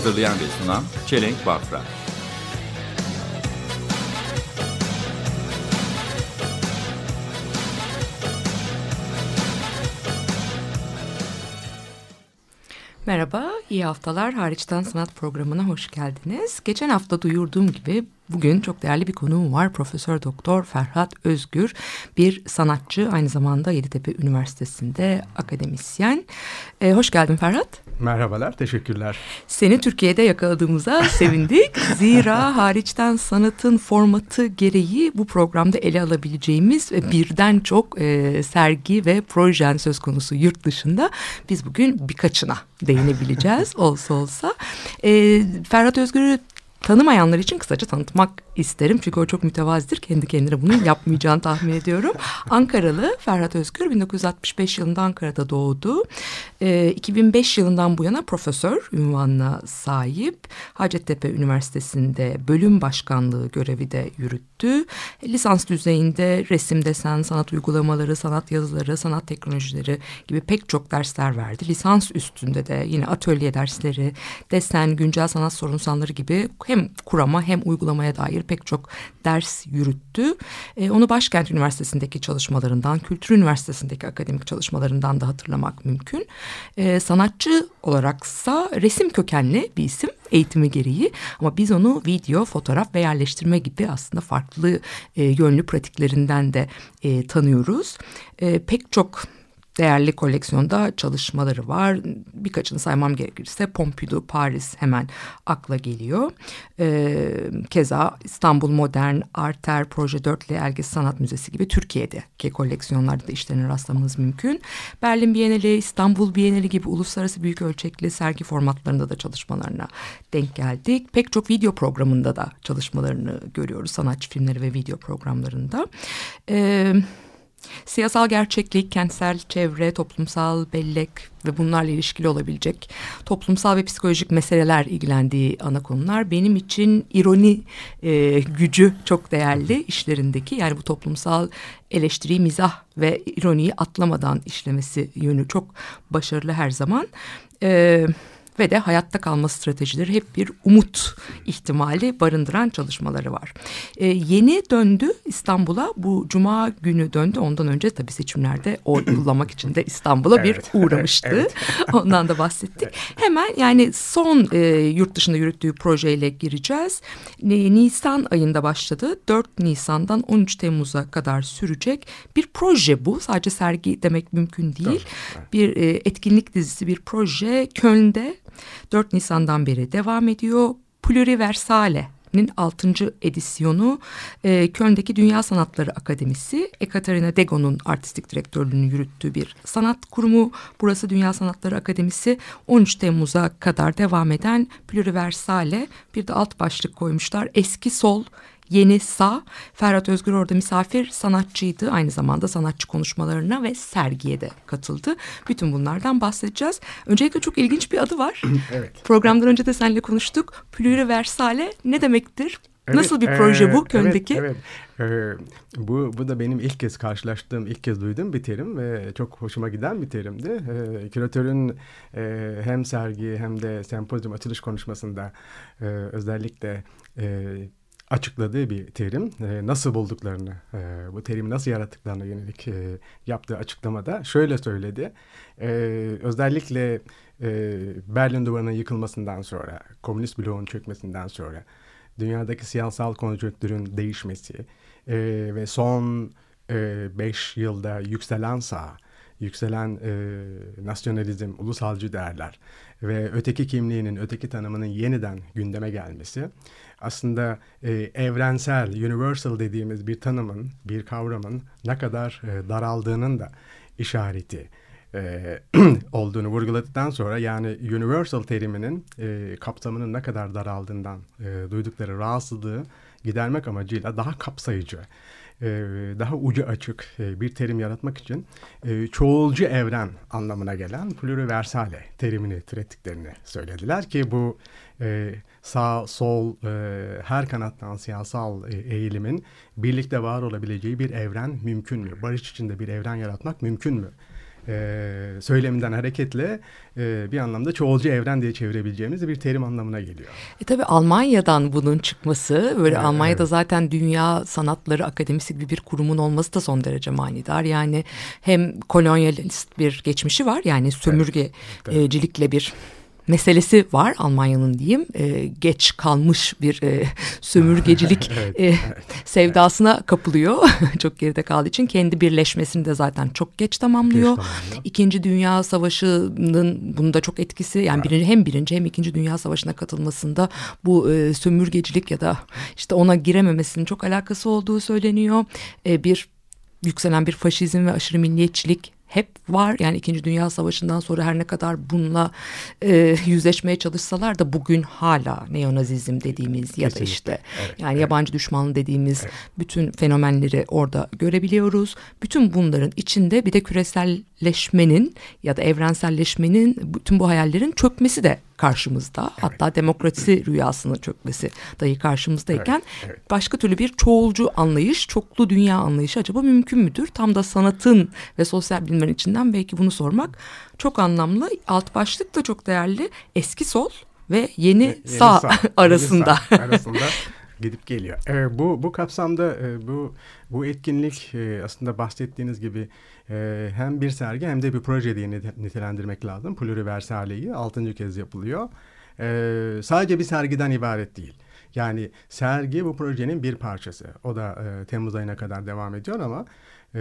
Hazırlayan ve sunan Çelenk Bafra. Merhaba, iyi haftalar. Hariçten Sanat programına hoş geldiniz. Geçen hafta duyurduğum gibi bugün çok değerli bir konuğum var. Profesör Doktor Ferhat Özgür, bir sanatçı, aynı zamanda Yeditepe Üniversitesi'nde akademisyen. Ee, hoş geldin Ferhat. Merhabalar, teşekkürler. Seni Türkiye'de yakaladığımıza sevindik. Zira hariçten sanatın formatı gereği bu programda ele alabileceğimiz birden çok e, sergi ve projen söz konusu yurt dışında. Biz bugün birkaçına değinebileceğiz olsa olsa. E, Ferhat Özgür'ü tanımayanlar için kısaca tanıtmak isterim. Çünkü o çok mütevazidir. Kendi kendine bunu yapmayacağını tahmin ediyorum. Ankaralı Ferhat Özgür 1965 yılında Ankara'da doğdu. E, 2005 yılından bu yana profesör ünvanına sahip. Hacettepe Üniversitesi'nde bölüm başkanlığı görevi de yürüttü. Lisans düzeyinde resim, desen, sanat uygulamaları, sanat yazıları, sanat teknolojileri gibi pek çok dersler verdi. Lisans üstünde de yine atölye dersleri, desen, güncel sanat sorunsalları gibi hem kurama hem uygulamaya dair pek çok ders yürüttü. E, onu Başkent Üniversitesi'ndeki çalışmalarından, Kültür Üniversitesi'ndeki akademik çalışmalarından da hatırlamak mümkün. E, sanatçı olaraksa resim kökenli bir isim eğitimi gereği ama biz onu video, fotoğraf ve yerleştirme gibi aslında farklı e, yönlü pratiklerinden de e, tanıyoruz. E, pek çok değerli koleksiyonda çalışmaları var. Birkaçını saymam gerekirse Pompidou, Paris hemen akla geliyor. Ee, keza İstanbul Modern, Arter, Proje 4 ile Elgis Sanat Müzesi gibi Türkiye'deki koleksiyonlarda da işlerine rastlamamız mümkün. Berlin Bienali, İstanbul Bienali gibi uluslararası büyük ölçekli sergi formatlarında da çalışmalarına denk geldik. Pek çok video programında da çalışmalarını görüyoruz. Sanatçı filmleri ve video programlarında. Evet. Siyasal gerçeklik, kentsel çevre, toplumsal bellek ve bunlarla ilişkili olabilecek toplumsal ve psikolojik meseleler ilgilendiği ana konular. Benim için ironi e, gücü çok değerli işlerindeki. Yani bu toplumsal eleştiri, mizah ve ironiyi atlamadan işlemesi yönü çok başarılı her zaman. Evet ve de hayatta kalma stratejileri hep bir umut ihtimali barındıran çalışmaları var. Ee, yeni döndü İstanbul'a bu cuma günü döndü ondan önce tabii seçimlerde oy kullanmak için de İstanbul'a bir evet, uğramıştı. Evet. Ondan da bahsettik. Hemen yani son e, yurt dışında yürüttüğü projeyle gireceğiz. E, Nisan ayında başladı. 4 Nisan'dan 13 Temmuz'a kadar sürecek bir proje bu. Sadece sergi demek mümkün değil. Evet. Bir e, etkinlik dizisi bir proje Köln'de 4 Nisan'dan beri devam ediyor. Pluriversale'nin 6. edisyonu e, Köln'deki Dünya Sanatları Akademisi Ekaterina Dego'nun artistik direktörlüğünü yürüttüğü bir sanat kurumu. Burası Dünya Sanatları Akademisi 13 Temmuz'a kadar devam eden Pluriversale bir de alt başlık koymuşlar. Eski sol Yeni Sağ. Ferhat Özgür orada misafir sanatçıydı. Aynı zamanda sanatçı konuşmalarına ve sergiye de katıldı. Bütün bunlardan bahsedeceğiz. Öncelikle çok ilginç bir adı var. evet. Programdan önce de seninle konuştuk. Pluriversale ne demektir? Evet, Nasıl bir proje bu Köln'deki? Evet, evet. Ee, bu, bu da benim ilk kez karşılaştığım, ilk kez duyduğum bir terim ve çok hoşuma giden bir terimdi. Ee, küratörün e, hem sergi hem de sempozyum açılış konuşmasında e, özellikle e, açıkladığı bir terim. E, nasıl bulduklarını, e, bu terimi nasıl yarattıklarına yönelik e, yaptığı açıklamada şöyle söyledi. E, özellikle e, Berlin Duvarı'nın yıkılmasından sonra, komünist bloğun çökmesinden sonra, dünyadaki siyasal konjonktürün değişmesi e, ve son e, beş yılda yükselen sağ, yükselen e, nasyonalizm, ulusalcı değerler ve öteki kimliğinin, öteki tanımının yeniden gündeme gelmesi aslında e, evrensel, universal dediğimiz bir tanımın, bir kavramın ne kadar e, daraldığının da işareti. e, olduğunu vurguladıktan sonra yani universal teriminin e, kapsamının ne kadar daraldığından e, duydukları rahatsızlığı gidermek amacıyla daha kapsayıcı, daha ucu açık e, bir terim yaratmak için e, çoğulcu evren anlamına gelen pluriversale terimini türettiklerini söylediler ki bu e, sağ, sol, e, her kanattan siyasal e, eğilimin birlikte var olabileceği bir evren mümkün mü? Barış içinde bir evren yaratmak mümkün mü? E, söyleminden hareketle e, bir anlamda çoğulcu evren diye çevirebileceğimiz bir terim anlamına geliyor. E tabii Almanya'dan bunun çıkması böyle Evet, Almanya'da evet. zaten Dünya Sanatları Akademisi gibi bir kurumun olması da son derece manidar. Yani hem kolonyalist bir geçmişi var yani sömürgecilikle bir meselesi var Almanya'nın diyeyim E, geç kalmış bir e, sömürgecilik Evet, e, sevdasına kapılıyor çok geride kaldığı için kendi birleşmesini de zaten çok geç tamamlıyor. Geç tamamlıyor. İkinci Dünya Savaşı'nın bunda çok etkisi yani birinci, hem birinci hem ikinci Dünya Savaşı'na katılmasında bu e, sömürgecilik ya da işte ona girememesinin çok alakası olduğu söyleniyor. E, bir yükselen bir faşizm ve aşırı milliyetçilik hep var. Yani İkinci Dünya Savaşı'ndan sonra her ne kadar bununla e, yüzleşmeye çalışsalar da bugün hala neonazizm dediğimiz ya da Kesinlikle. işte Evet, yani evet. yabancı düşmanlığı dediğimiz bütün fenomenleri orada görebiliyoruz. Bütün bunların içinde bir de küreselleşmenin ya da evrenselleşmenin bütün bu hayallerin çökmesi de karşımızda. Hatta demokrasi rüyasının çökmesi dahi karşımızdayken Evet, evet. başka türlü bir çoğulcu anlayış, çoklu dünya anlayışı acaba mümkün müdür? Tam da sanatın ve sosyal bilimlerin içinden belki bunu sormak çok anlamlı. Alt başlık da çok değerli. Eski sol ve yeni, Yeni sağ, yeni arasında. sağ arasında gidip geliyor. Ee, bu bu kapsamda e, bu bu etkinlik e, aslında bahsettiğiniz gibi e, hem bir sergi hem de bir proje diye nite- nitelendirmek lazım. Pluriversaleyi altıncı kez yapılıyor. E, sadece bir sergiden ibaret değil. Yani sergi bu projenin bir parçası. O da e, Temmuz ayına kadar devam ediyor ama e,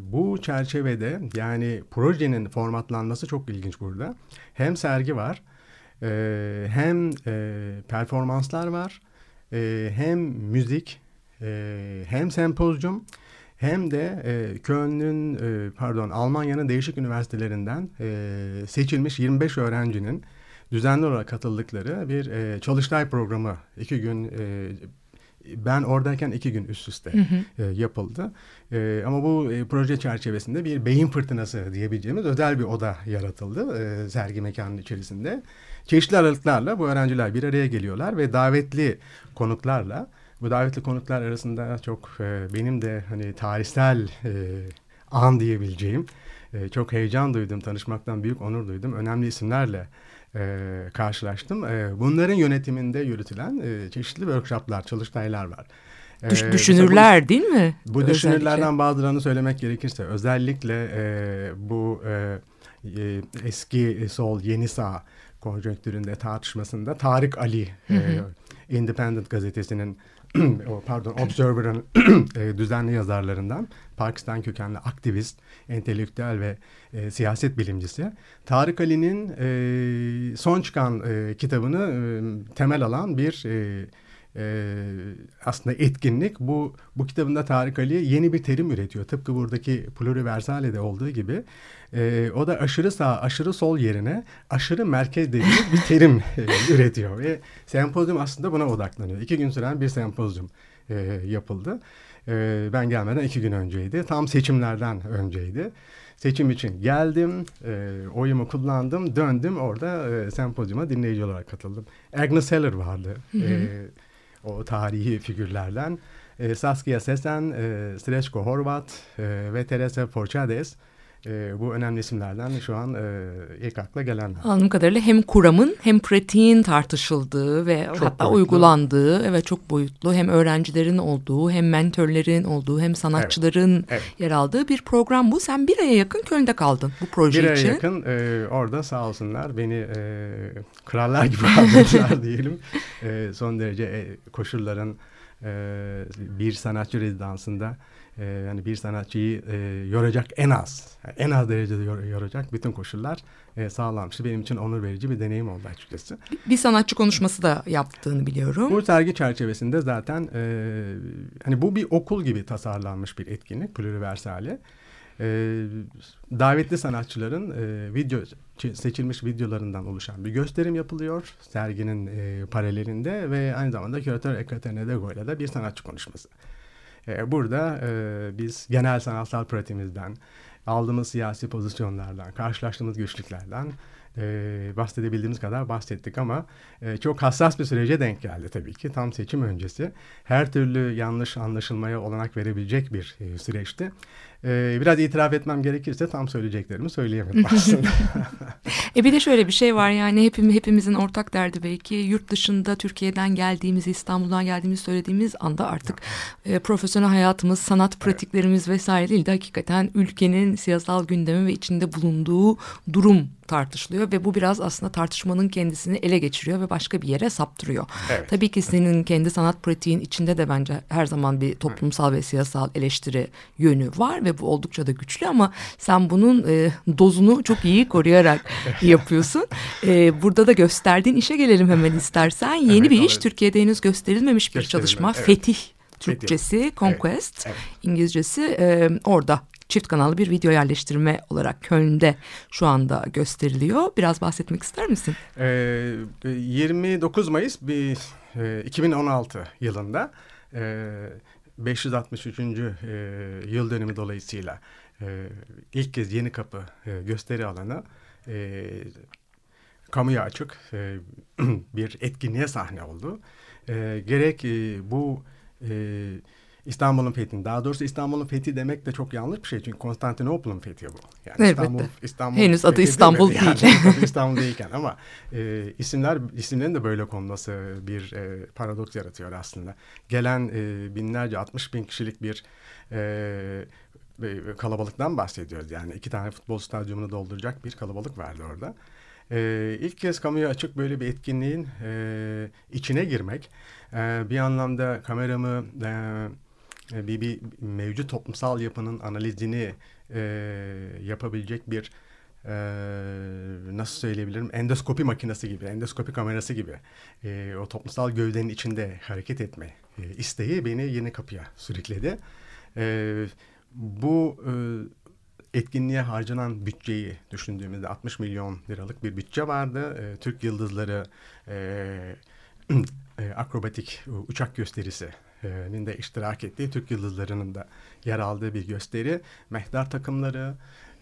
bu çerçevede yani projenin formatlanması çok ilginç burada. Hem sergi var, e, hem e, performanslar var, e, hem müzik, e, hem sempozyum, hem de e, Köln'ün, e, pardon Almanya'nın değişik üniversitelerinden e, seçilmiş 25 öğrencinin düzenli olarak katıldıkları bir e, çalıştay programı. İki gün e, ben oradayken iki gün üst üste e, yapıldı. E, ama bu e, proje çerçevesinde bir beyin fırtınası diyebileceğimiz özel bir oda yaratıldı e, sergi mekanının içerisinde. Çeşitli aralıklarla bu öğrenciler bir araya geliyorlar ve davetli konuklarla bu davetli konuklar arasında çok e, benim de hani tarihsel e, an diyebileceğim e, çok heyecan duydum tanışmaktan büyük onur duydum önemli isimlerle e, karşılaştım. E, bunların yönetiminde yürütülen e, çeşitli workshoplar, çalıştaylar var. E, Düş- mesela düşünürler değil mi? Bu, bu Özellikle. düşünürlerden bazılarını söylemek gerekirse özellikle e, bu e, e, eski sol yeni sağ konjonktüründe tartışmasında Tarık Ali e, Independent gazetesinin pardon Observer'ın e, düzenli yazarlarından Pakistan kökenli aktivist, entelektüel ve e, siyaset bilimcisi. Tarık Ali'nin e, son çıkan e, kitabını e, temel alan bir e, e, aslında etkinlik. Bu bu kitabında Tarık Ali yeni bir terim üretiyor. Tıpkı buradaki pluriversale'de olduğu gibi. E, o da aşırı sağ, aşırı sol yerine aşırı merkez dediğimiz bir terim e, üretiyor. Ve sempozyum aslında buna odaklanıyor. İki gün süren bir sempozyum e, yapıldı. E, ben gelmeden iki gün önceydi. Tam seçimlerden önceydi. Seçim için geldim, e, oyumu kullandım, döndüm. Orada e, sempozyuma dinleyici olarak katıldım. Agnes Heller vardı. E, o tarihi figürlerden. E, Saskia Sesen, e, Srećko Horvat e, ve Teresa Porçades e, bu önemli isimlerden şu an e, ilk akla gelenler. Anladığım kadarıyla hem kuramın hem pratiğin tartışıldığı ve Çok hatta boyutlu. uygulandığı evet çok boyutlu hem öğrencilerin olduğu hem mentörlerin olduğu hem sanatçıların evet. yer aldığı bir program bu. Sen bir aya yakın Köln'de kaldın bu proje Bir aya için. yakın e, orada sağ olsunlar beni e, krallar gibi ağırladılar diyelim. E, son derece e, koşulların e, bir sanatçı rezidansında e, yani bir sanatçıyı e, yoracak en az en az derecede yor- yoracak bütün koşullar e, sağlanmıştı. Benim için onur verici bir deneyim oldu açıkçası. Bir sanatçı konuşması da yaptığını biliyorum. Bu sergi çerçevesinde zaten e, hani bu bir okul gibi tasarlanmış bir etkinlik pluriversali. e, davetli sanatçıların e, video seçilmiş videolarından oluşan bir gösterim yapılıyor serginin e, paralelinde ve aynı zamanda küratör Ekaterina Dego ile de bir sanatçı konuşması. E, burada e, biz genel sanatsal pratiğimizden, aldığımız siyasi pozisyonlardan, karşılaştığımız güçlüklerden e, bahsedebildiğimiz kadar bahsettik ama e, çok hassas bir sürece denk geldi tabii ki. Tam seçim öncesi her türlü yanlış anlaşılmaya olanak verebilecek bir e, süreçti. E, biraz itiraf etmem gerekirse tam söyleyeceklerimi söyleyemedim aslında. E bir de şöyle bir şey var yani hepim, hepimizin ortak derdi belki yurt dışında Türkiye'den geldiğimiz İstanbul'dan geldiğimizi söylediğimiz anda artık e, profesyonel hayatımız, sanat pratiklerimiz vesaire değil de hakikaten ülkenin siyasal gündemi ve içinde bulunduğu durum tartışılıyor ve bu biraz aslında tartışmanın kendisini ele geçiriyor ve başka bir yere saptırıyor. Evet. Tabii ki senin kendi sanat pratiğin içinde de bence her zaman bir toplumsal ve siyasal eleştiri yönü var ve bu oldukça da güçlü ama sen bunun e, dozunu çok iyi koruyarak yapıyorsun. E, burada da gösterdiğin işe gelelim hemen istersen. Yeni Evet, bir iş evet. Türkiye'de henüz gösterilmemiş bir çalışma. evet. Fetih Türkçesi, Conquest, evet. İngilizcesi e, orada çift kanallı bir video yerleştirme olarak Köln'de şu anda gösteriliyor. Biraz bahsetmek ister misin? Ee, 29 Mayıs bir, e, 2016 yılında e, 563. e, yıl dönümü dolayısıyla e, ilk kez Yeni Kapı e, gösteri alanı e, kamuya açık e, bir etkinliğe sahne oldu. E, gerek e, bu e, İstanbul'un fethini, daha doğrusu İstanbul'un fethi demek de çok yanlış bir şey. Çünkü Konstantinopol'un fethi bu. Yani Elbette. İstanbul, İstanbul Henüz adı İstanbul değil. Yani adı İstanbul değilken ama e, isimler isimlerin de böyle konması bir e, paradoks yaratıyor aslında. Gelen e, binlerce 60 bin kişilik bir e, kalabalıktan bahsediyoruz. Yani iki tane futbol stadyumunu dolduracak bir kalabalık vardı orada. Ee, ilk kez kamuya açık böyle bir etkinliğin e, içine girmek, e, bir anlamda kameramı e, bir, bir mevcut toplumsal yapının analizini e, yapabilecek bir e, nasıl söyleyebilirim endoskopi makinesi gibi, endoskopi kamerası gibi e, o toplumsal gövdenin içinde hareket etme e, isteği beni yeni kapıya sürükledi. E, bu e, etkinliğe harcanan bütçeyi düşündüğümüzde 60 milyon liralık bir bütçe vardı. E, Türk Yıldızları e, e, akrobatik e, uçak gösterisinin de iştirak ettiği Türk Yıldızları'nın da yer aldığı bir gösteri. Mehter takımları,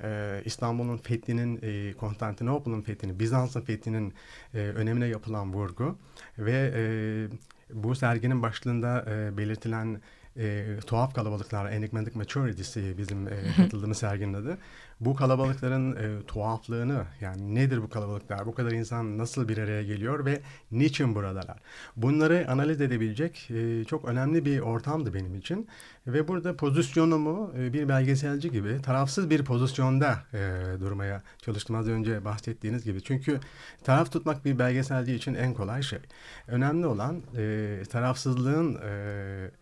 e, İstanbul'un fethinin, Konstantinopol'un fethinin, Bizans'ın fethinin önemine yapılan vurgu ve bu serginin başlığında belirtilen e, tuhaf kalabalıklar, Enigmatic Maturities bizim e, katıldığımız serginin adı. Bu kalabalıkların e, tuhaflığını yani nedir bu kalabalıklar, bu kadar insan nasıl bir araya geliyor ve niçin buradalar? Bunları analiz edebilecek e, çok önemli bir ortamdı benim için. Ve burada pozisyonumu e, bir belgeselci gibi tarafsız bir pozisyonda e, durmaya çalıştım az önce bahsettiğiniz gibi. Çünkü taraf tutmak bir belgeselci için en kolay şey. Önemli olan e, tarafsızlığın... E,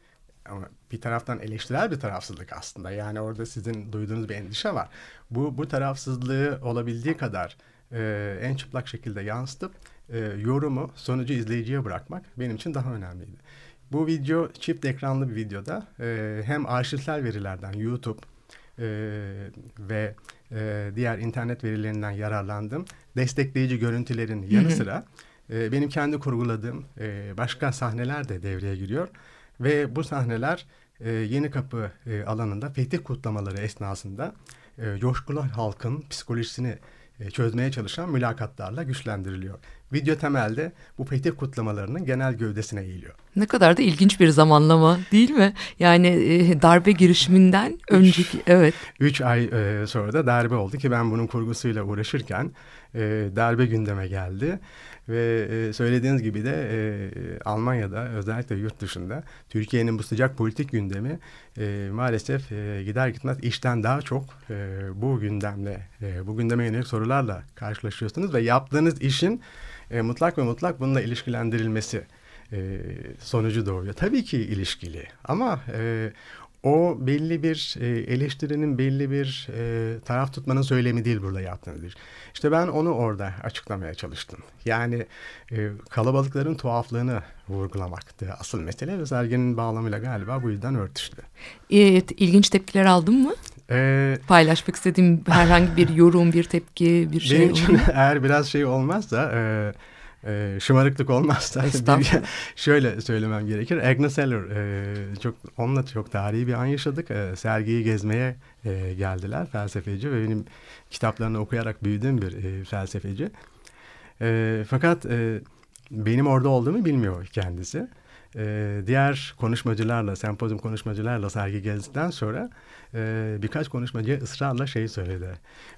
ama bir taraftan eleştirel bir tarafsızlık aslında. Yani orada sizin duyduğunuz bir endişe var. Bu bu tarafsızlığı olabildiği kadar e, en çıplak şekilde yansıtıp e, yorumu sonucu izleyiciye bırakmak benim için daha önemliydi. Bu video çift ekranlı bir videoda e, hem arşivsel verilerden YouTube e, ve e, diğer internet verilerinden yararlandım. Destekleyici görüntülerin yanı sıra e, benim kendi kurguladığım e, başka sahneler de devreye giriyor. Ve bu sahneler e, Yeni Kapı e, alanında fetih kutlamaları esnasında e, coşkulu halkın psikolojisini e, çözmeye çalışan mülakatlarla güçlendiriliyor. Video temelde bu fetih kutlamalarının genel gövdesine eğiliyor. Ne kadar da ilginç bir zamanlama değil mi? Yani e, darbe girişiminden önceki evet. Üç ay e, sonra da darbe oldu ki ben bunun kurgusuyla uğraşırken e, darbe gündeme geldi. Ve e, söylediğiniz gibi de e, Almanya'da özellikle yurt dışında Türkiye'nin bu sıcak politik gündemi e, maalesef e, gider gitmez işten daha çok e, bu gündemle, e, bu gündeme yönelik sorularla karşılaşıyorsunuz ve yaptığınız işin e, mutlak ve mutlak bununla ilişkilendirilmesi e, sonucu doğuyor. Tabii ki ilişkili ama e, o belli bir e, eleştirinin belli bir e, taraf tutmanın söylemi değil burada yaptığınız iş. İşte ben onu orada açıklamaya çalıştım. Yani e, kalabalıkların tuhaflığını vurgulamaktı asıl mesele ve serginin bağlamıyla galiba bu yüzden örtüştü. Evet, ilginç tepkiler aldın mı? E, Paylaşmak istediğim herhangi bir yorum, bir tepki, bir şey benim için eğer biraz şey olmazsa... E, e, şımarıklık bir- şöyle söylemem gerekir. Agnes Heller e, çok onunla çok tarihi bir an yaşadık. E, sergiyi gezmeye e, geldiler felsefeci ve benim kitaplarını okuyarak büyüdüğüm bir e, felsefeci. E, fakat e, benim orada olduğumu bilmiyor kendisi. E, diğer konuşmacılarla, sempozyum konuşmacılarla sergi gezdikten sonra e, birkaç konuşmacıya ısrarla şey söyledi.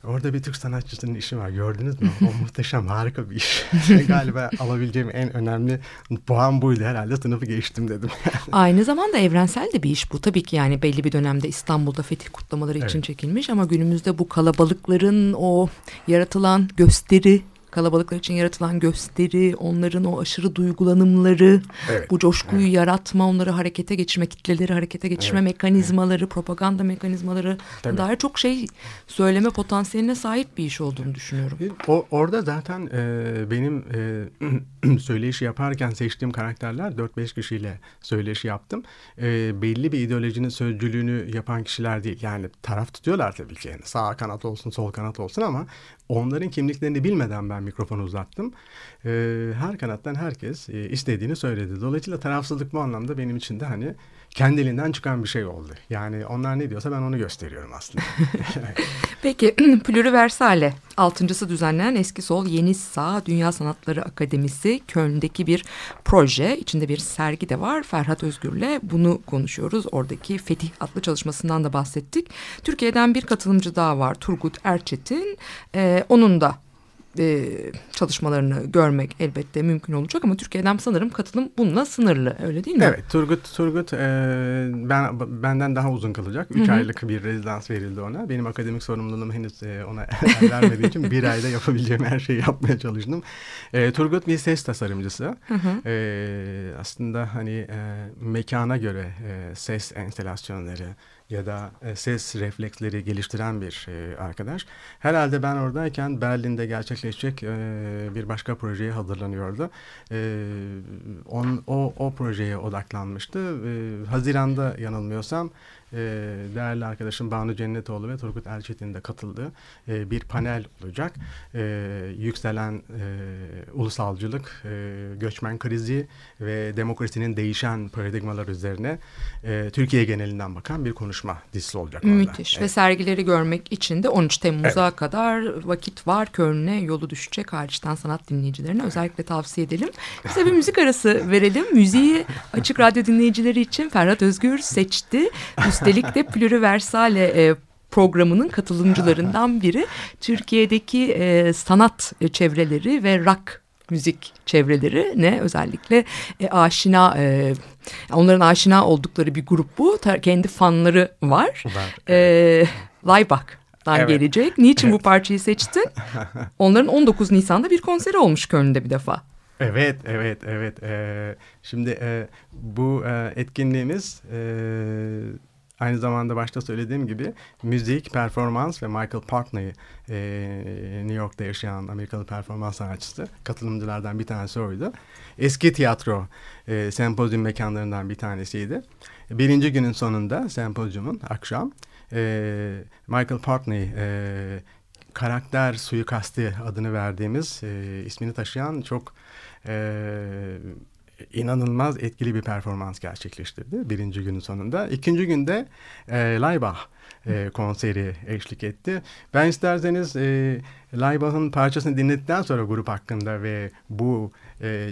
Orada bir Türk sanatçısının işi var gördünüz mü? O muhteşem harika bir iş. Galiba alabileceğim en önemli puan buydu herhalde sınıfı geçtim dedim. Aynı zamanda evrensel de bir iş bu. Tabii ki yani belli bir dönemde İstanbul'da fetih kutlamaları için Evet. çekilmiş ama günümüzde bu kalabalıkların o yaratılan gösteri kalabalıklar için yaratılan gösteri, onların o aşırı duygulanımları, Evet, bu coşkuyu yaratma, onları harekete geçirme, kitleleri harekete geçirme Evet, mekanizmaları, propaganda mekanizmaları Tabii. dair çok şey söyleme potansiyeline sahip bir iş olduğunu düşünüyorum. O, orada zaten e, benim e, söyleşi yaparken seçtiğim karakterler 4-5 kişiyle söyleşi yaptım. E, belli bir ideolojinin sözcülüğünü yapan kişiler değil. Yani taraf tutuyorlar tabii ki. Yani sağ kanat olsun, sol kanat olsun ama onların kimliklerini bilmeden ben mikrofonu uzattım. E, her kanattan herkes e, istediğini söyledi. Dolayısıyla tarafsızlık bu anlamda benim için de hani kendiliğinden çıkan bir şey oldu. Yani onlar ne diyorsa ben onu gösteriyorum aslında. Peki Pluriversale altıncısı düzenlenen Eski Sol Yeni Sağ Dünya Sanatları Akademisi Köln'deki bir proje. içinde bir sergi de var. Ferhat Özgür'le bunu konuşuyoruz. Oradaki Fetih adlı çalışmasından da bahsettik. Türkiye'den bir katılımcı daha var. Turgut Erçetin. Ee, onun da e, çalışmalarını görmek elbette mümkün olacak ama Türkiye'den sanırım katılım bununla sınırlı öyle değil mi? Evet, Turgut Turgut e, ben benden daha uzun kalacak. Üç aylık bir rezidans verildi ona. Benim akademik sorumluluğum henüz e, ona vermediği için bir ayda yapabileceğim her şeyi yapmaya çalıştım. E, Turgut bir ses tasarımcısı. E, aslında hani e, mekana göre e, ses enstalasyonları ya da e, ses refleksleri geliştiren bir e, arkadaş. Herhalde ben oradayken Berlin'de gerçekleşecek bir başka projeye hazırlanıyordu. E, o, o projeye odaklanmıştı. Haziran'da yanılmıyorsam e, değerli arkadaşım Banu Cennetoğlu ve Turgut Erçetin de katıldığı e, bir panel olacak. E, yükselen e, ulusalcılık, e, göçmen krizi ve demokrasinin değişen paradigmalar üzerine e, Türkiye genelinden bakan bir konuşma dizisi olacak orada. Müthiş ve Evet. sergileri görmek için de 13 Temmuz'a kadar vakit var. Köln'e yolu düşecek hariçten sanat dinleyicilerine özellikle tavsiye edelim. Bize bir müzik arası verelim. Müziği Açık Radyo dinleyicileri için Ferhat Özgür seçti. Üstelik de Pluriversale e, programının katılımcılarından biri. Türkiye'deki e, sanat çevreleri ve rock müzik çevreleri ne özellikle e, aşina e, onların aşina oldukları bir grup bu. Ta- kendi fanları var. Var, E, Laybach'tan Evet. gelecek. Niçin bu parçayı seçtin? Onların 19 Nisan'da bir konseri olmuş Köln'de bir defa. Evet, evet, evet. Ee, şimdi e, bu e, etkinliğimiz e, aynı zamanda başta söylediğim gibi müzik, performans ve Michael Partney e, New York'ta yaşayan Amerikalı performans sanatçısı katılımcılardan bir tanesi oydu. Eski tiyatro e, sempozyum mekanlarından bir tanesiydi. Birinci günün sonunda sempozyumun akşam e, Michael Partney e, karakter suikasti adını verdiğimiz e, ismini taşıyan çok e, inanılmaz etkili bir performans gerçekleştirdi birinci günün sonunda. İkinci günde e, Laybach e, konseri eşlik etti. Ben isterseniz e, Laybach'ın parçasını dinledikten sonra grup hakkında ve bu e,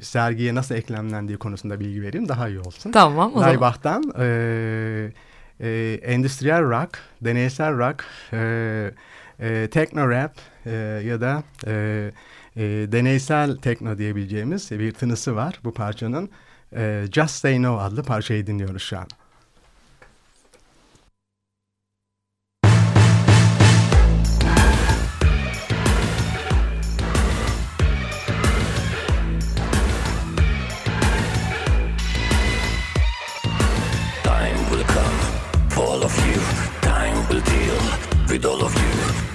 sergiye nasıl eklemlendiği konusunda bilgi vereyim daha iyi olsun. Tamam o zaman. Laybach'tan e, e, endüstriyel rock, deneysel rock, e, e, techno rap e, ya da e, e, deneysel tekno diyebileceğimiz bir tınısı var bu parçanın. E, Just Say No adlı parçayı dinliyoruz şu an.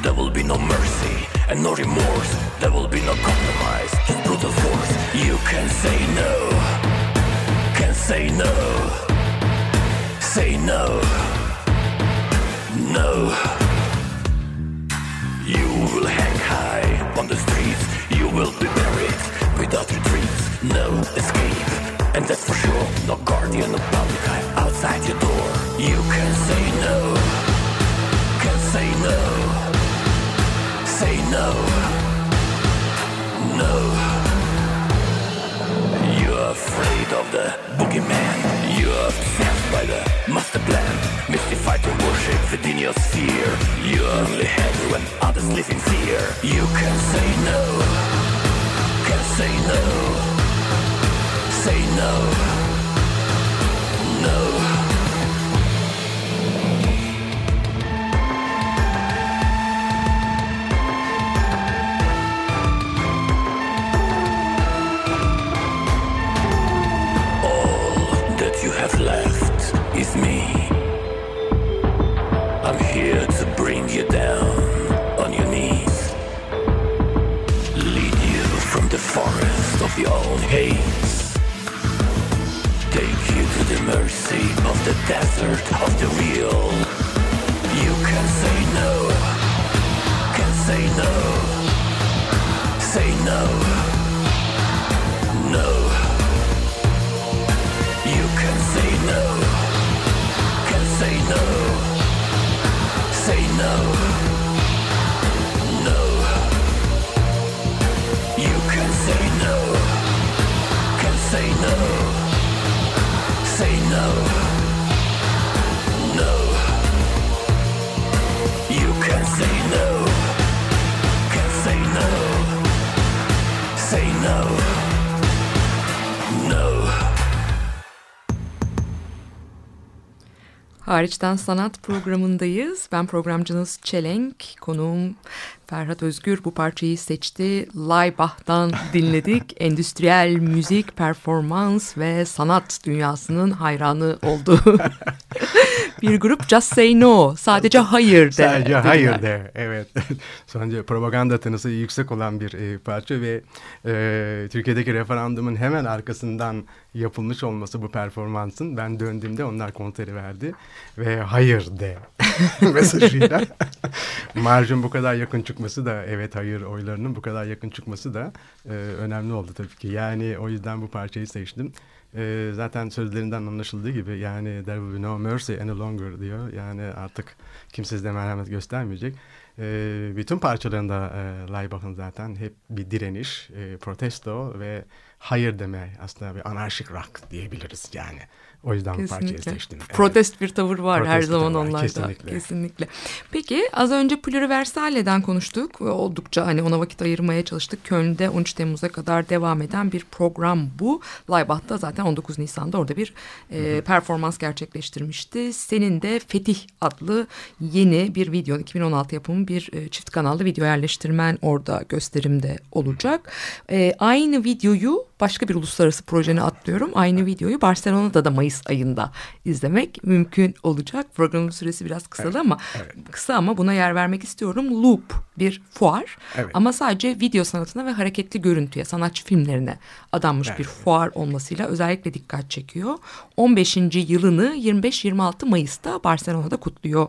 There will be no mercy and no remorse. There will be no compromise. Just brutal force. You can say no. Can say no. Say no. No. You will hang high on the streets. You will be buried without retreats. No escape. And that's for sure. No guardian of public eye outside your door. You can say no say no, say no, no. You're afraid of the boogeyman. You're obsessed by the master plan. Mystified to worship within your sphere. You only have when others live in fear. You can say no, can say no, say no. Hariçten Sanat programındayız. Ben programcınız Çelenk. Konuğum Ferhat Özgür bu parçayı seçti. Laybach'tan dinledik. Endüstriyel müzik, performans ve sanat dünyasının hayranı olduğu bir grup Just Say No. Sadece hayır de. Sadece dediler. hayır de. Evet. Sonucu propaganda tanısı yüksek olan bir e, parça ve e, Türkiye'deki referandumun hemen arkasından yapılmış olması bu performansın. Ben döndüğümde onlar konseri verdi ve hayır de mesajıyla marjın bu kadar yakın çıkması da evet hayır oylarının bu kadar yakın çıkması da e, önemli oldu tabii ki. Yani o yüzden bu parçayı seçtim. E, zaten sözlerinden anlaşıldığı gibi yani there will be no mercy any longer diyor. Yani artık kimse size merhamet göstermeyecek. E, bütün parçalarında e, Laibach'ın zaten hep bir direniş, e, protesto ve hayır deme aslında bir anarşik rock diyebiliriz yani. O yüzden bu parçayı seçtim. Evet. Protest bir tavır var her Protest bir zaman tavır onlarda. kesinlikle. Kesinlikle. Peki az önce Pluriversale'den konuştuk. Oldukça hani ona vakit ayırmaya çalıştık. Köln'de 13 Temmuz'a kadar devam eden bir program bu. Laybach'ta zaten 19 Nisan'da orada bir e, performans gerçekleştirmişti. Senin de Fetih adlı yeni bir video 2016 yapımı bir e, çift kanallı video yerleştirmen orada gösterimde olacak. E, aynı videoyu başka bir uluslararası projene atlıyorum. Aynı videoyu Barcelona'da da Mayıs ayında izlemek mümkün olacak. Programın süresi biraz kısalı ama kısa ama buna yer vermek istiyorum. Loop bir fuar Evet. ama sadece video sanatına ve hareketli görüntüye, sanatçı filmlerine adanmış bir Evet. fuar olmasıyla özellikle dikkat çekiyor. 15. yılını 25-26 Mayıs'ta Barcelona'da kutluyor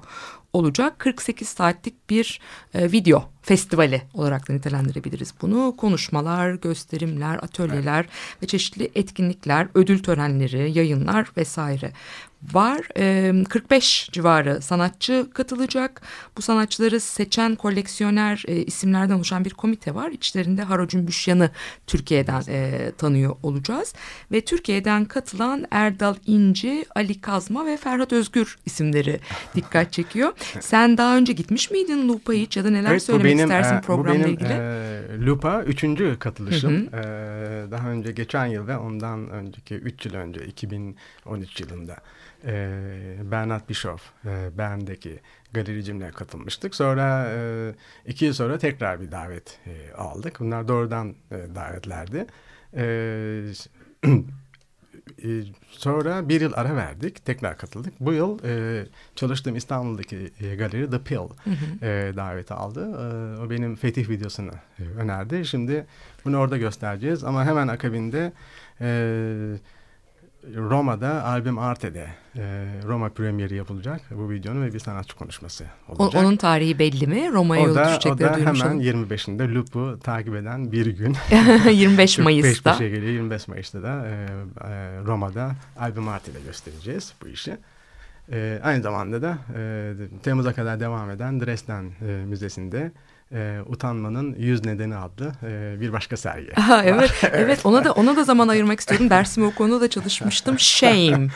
olacak. 48 saatlik bir e, video festivali olarak da nitelendirebiliriz bunu. Konuşmalar, gösterimler, atölyeler ve çeşitli etkinlikler, ödül törenleri, yayınlar vesaire var. E, 45 civarı sanatçı katılacak. Bu sanatçıları seçen koleksiyoner e, isimlerden oluşan bir komite var. İçlerinde Haro Cümbüşyan'ı Türkiye'den e, tanıyor olacağız. Ve Türkiye'den katılan Erdal İnci, Ali Kazma ve Ferhat Özgür isimleri dikkat çekiyor. Sen daha önce gitmiş miydin Lupa hiç ya da neler Evet, söylemek benim, istersin e, bu programla benim, ilgili? e, Lupa üçüncü katılışım. E, daha önce geçen yıl ve ondan önceki üç yıl önce 2013 yılında e, Bernard Bischoff e, Bern'deki galericimle katılmıştık. Sonra e, iki yıl sonra tekrar bir davet e, aldık. Bunlar doğrudan e, davetlerdi. E, E, sonra bir yıl ara verdik. Tekrar katıldık. Bu yıl e, çalıştığım İstanbul'daki e, galeri The Pill e, daveti aldı. E, o benim fetih videosunu e, önerdi. Şimdi bunu orada göstereceğiz. Ama hemen akabinde e, Roma'da Albüm Arte'de e, Roma premieri yapılacak bu videonun ve bir sanatçı konuşması O- olacak. onun tarihi belli mi? Roma'ya o yol da, o düşecekleri da hemen oldum. 25'inde Loop'u takip eden bir gün. 25 Çok Mayıs'ta. Peş peşe geliyor 25 Mayıs'ta da e, e, Roma'da Albüm Arte'de göstereceğiz bu işi. E, aynı zamanda da e, Temmuz'a kadar devam eden Dresden e, Müzesi'nde e, Utanmanın Yüz Nedeni adlı e, bir başka sergi. Ha, evet, evet ona da ona da zaman ayırmak istiyorum. Dersimi o konuda da çalışmıştım. Shame.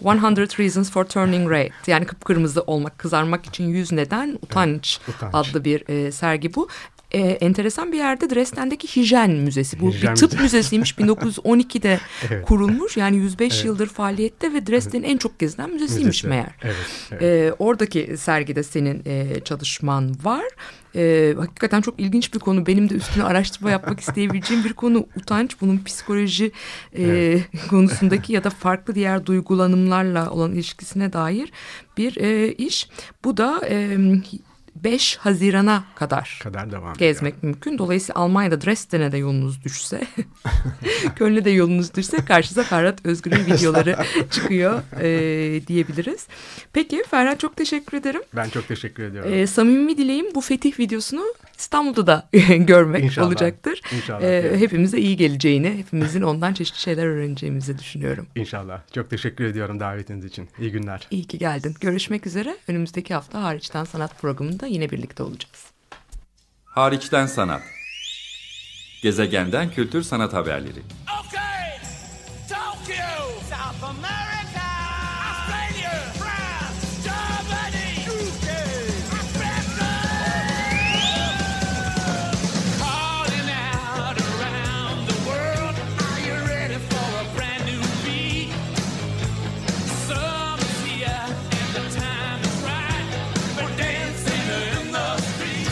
100 Reasons for Turning Red. Yani kıpkırmızı olmak, kızarmak için yüz neden utanç, utanç. adlı bir e, sergi bu. E, enteresan bir yerde Dresden'deki Hijyen Müzesi. Bu Hijyen bir tıp Müze- müzesiymiş. 1912'de Evet. kurulmuş. Yani 105 Evet. yıldır faaliyette ve Dresden'in en çok gezilen müzesiymiş Müzesi. meğer. Evet, evet. Ee, oradaki sergide senin e, çalışman var. Ee, hakikaten çok ilginç bir konu. Benim de üstüne araştırma yapmak isteyebileceğim bir konu. Utanç bunun psikoloji e, konusundaki ya da farklı diğer duygulanımlarla olan ilişkisine dair bir e, iş. Bu da e, 5 Haziran'a kadar kadar devam ediyor. gezmek mümkün. Dolayısıyla Almanya'da Dresden'e de yolunuz düşse, Köln'e de yolunuz düşse karşınıza Ferhat Özgür'ün videoları çıkıyor e, diyebiliriz. Peki Ferhat çok teşekkür ederim. Ben çok teşekkür ediyorum. E, samimi dileğim bu fetih videosunu İstanbul'da da görmek İnşallah. olacaktır. İnşallah. E, hepimize iyi geleceğini, hepimizin ondan çeşitli şeyler öğreneceğimizi düşünüyorum. İnşallah. Çok teşekkür ediyorum davetiniz için. İyi günler. İyi ki geldin. Görüşmek üzere. Önümüzdeki hafta hariçten sanat programında yine birlikte olacağız. Hariçten sanat. Gezegenden kültür sanat haberleri.